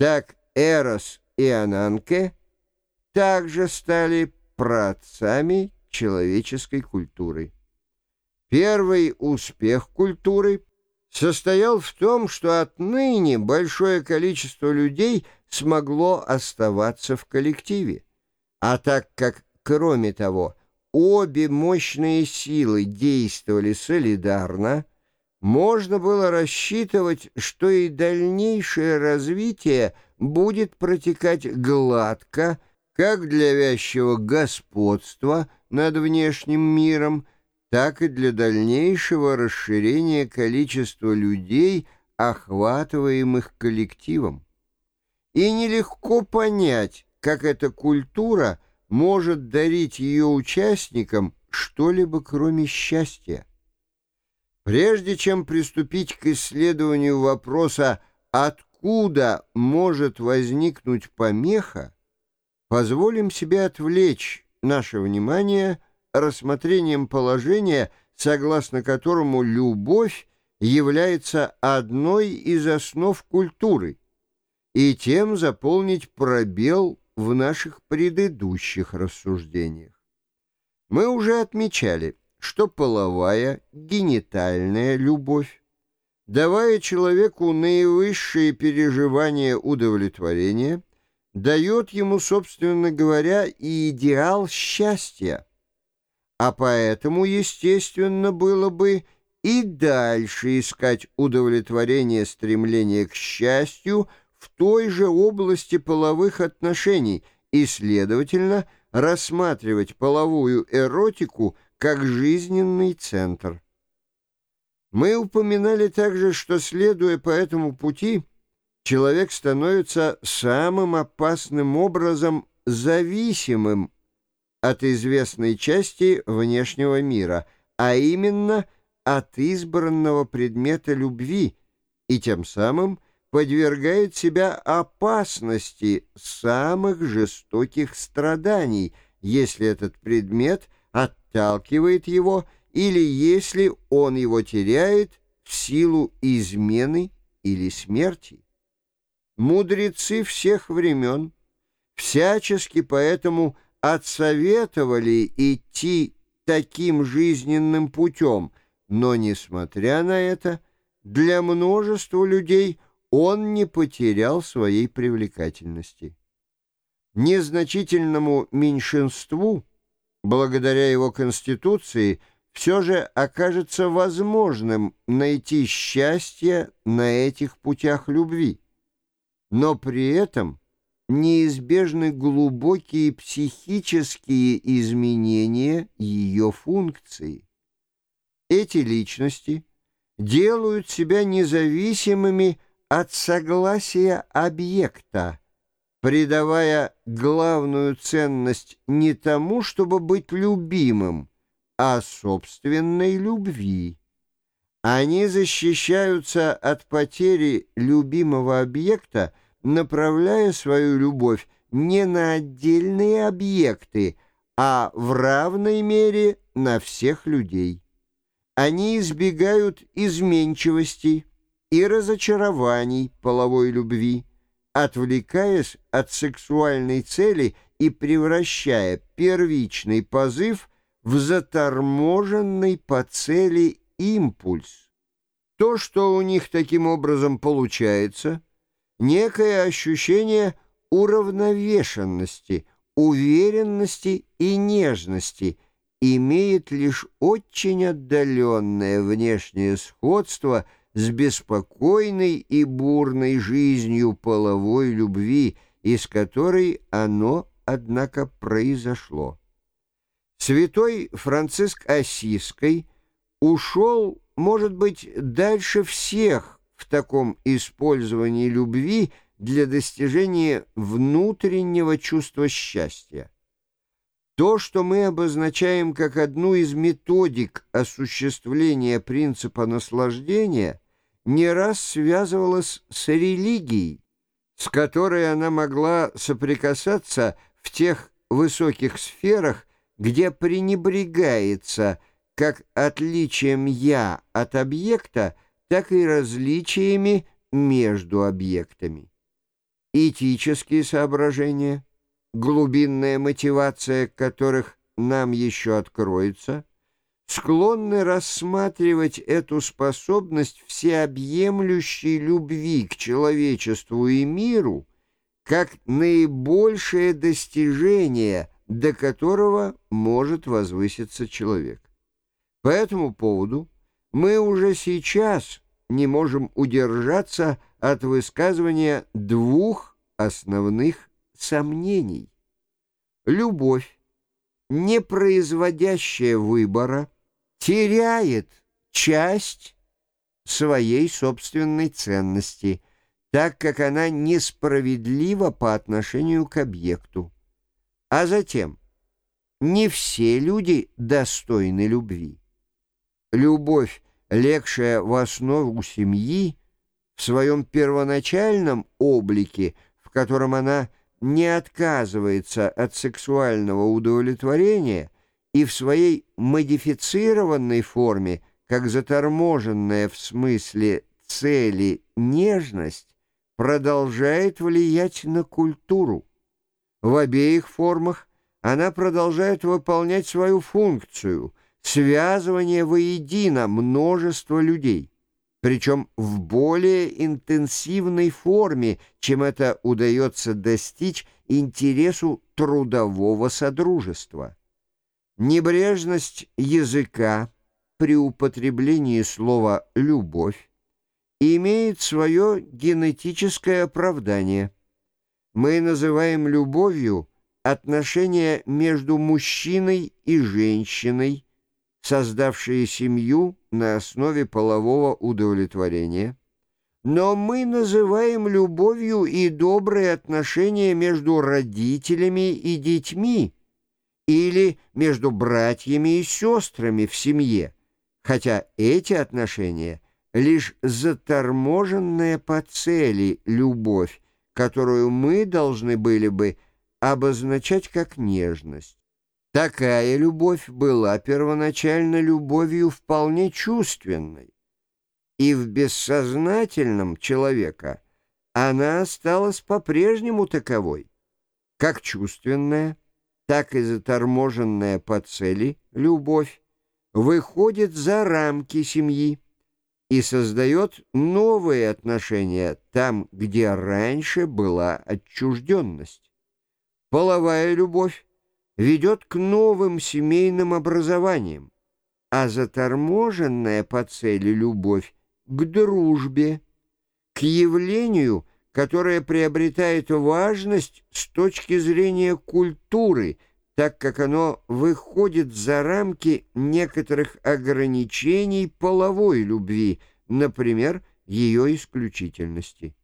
так Эрос и Ананке также стали праотцами человеческой культуры. Первый успех культуры состоял в том, что отныне большое количество людей смогло оставаться в коллективе. А так как, кроме того, обе мощные силы действовали солидарно, можно было рассчитывать, что и дальнейшее развитие будет протекать гладко, как для вязчего господства над внешним миром, так и для дальнейшего расширения количества людей, охватываемых коллективом. И нелегко понять, как эта культура может дарить ее участникам что-либо кроме счастья. Прежде чем приступить к исследованию вопроса «откуда может возникнуть помеха?», позволим себе отвлечь наше внимание – рассмотрением положения, согласно которому любовь является одной из основ культуры, и тем заполнить пробел в наших предыдущих рассуждениях. Мы уже отмечали, что половая, генитальная любовь, давая человеку наивысшие переживания удовлетворения, дает ему, собственно говоря, и идеал счастья, а поэтому, естественно, было бы и дальше искать удовлетворение стремления к счастью в той же области половых отношений и, следовательно, рассматривать половую эротику как жизненный центр. Мы упоминали также, что, следуя по этому пути, человек становится самым опасным образом зависимым от известной части внешнего мира, а именно от избранного предмета любви, и тем самым подвергает себя опасности самых жестоких страданий, если этот предмет отталкивает его или если он его теряет в силу измены или смерти. Мудрецы всех времен всячески поэтому отсоветовали идти таким жизненным путем, но, несмотря на это, для множества людей он не потерял своей привлекательности. Незначительному меньшинству, благодаря его конституции, все же окажется возможным найти счастье на этих путях любви. Но при этом неизбежны глубокие психические изменения ее функции. Эти личности делают себя независимыми от согласия объекта, придавая главную ценность не тому, чтобы быть любимым, а собственной любви. Они защищаются от потери любимого объекта, направляя свою любовь не на отдельные объекты, а в равной мере на всех людей. Они избегают изменчивости и разочарований половой любви, отвлекаясь от сексуальной цели и превращая первичный позыв в заторможенный по цели импульс. То, что у них таким образом получается – некое ощущение уравновешенности, уверенности и нежности имеет лишь очень отдаленное внешнее сходство с беспокойной и бурной жизнью половой любви, из которой оно, однако, произошло. Святой Франциск Осиской ушел, может быть, дальше всех в таком использовании любви для достижения внутреннего чувства счастья. То, что мы обозначаем как одну из методик осуществления принципа наслаждения, не раз связывалось с религией, с которой она могла соприкасаться в тех высоких сферах, где пренебрегается как отличием «я» от объекта – так и различиями между объектами. этические соображения, глубинная мотивация которых нам еще откроется, склонны рассматривать эту способность всеобъемлющей любви к человечеству и миру как наибольшее достижение, до которого может возвыситься человек. По этому поводу мы уже сейчас не можем удержаться от высказывания двух основных сомнений. Любовь, не производящая выбора, теряет часть своей собственной ценности, так как она несправедлива по отношению к объекту. А затем, не все люди достойны любви. Любовь, легшая в основу семьи, в своем первоначальном облике, в котором она не отказывается от сексуального удовлетворения и в своей модифицированной форме, как заторможенная в смысле цели нежность, продолжает влиять на культуру. В обеих формах она продолжает выполнять свою функцию – связывание воедино множества людей, причем в более интенсивной форме, чем это удается достичь интересу трудового содружества. Небрежность языка при употреблении слова «любовь» имеет свое генетическое оправдание. Мы называем любовью отношения между мужчиной и женщиной, создавшие семью на основе полового удовлетворения, но мы называем любовью и добрые отношения между родителями и детьми или между братьями и сестрами в семье, хотя эти отношения — лишь заторможенная по цели любовь, которую мы должны были бы обозначать как нежность. Такая любовь была первоначально любовью вполне чувственной, и в бессознательном человека она осталась по-прежнему таковой, как чувственная, так и заторможенная по цели любовь выходит за рамки семьи и создает новые отношения там, где раньше была отчужденность. Половая любовь ведет к новым семейным образованиям, а заторможенная по цели любовь к дружбе, к явлению, которое приобретает важность с точки зрения культуры, так как оно выходит за рамки некоторых ограничений половой любви, например, ее исключительности.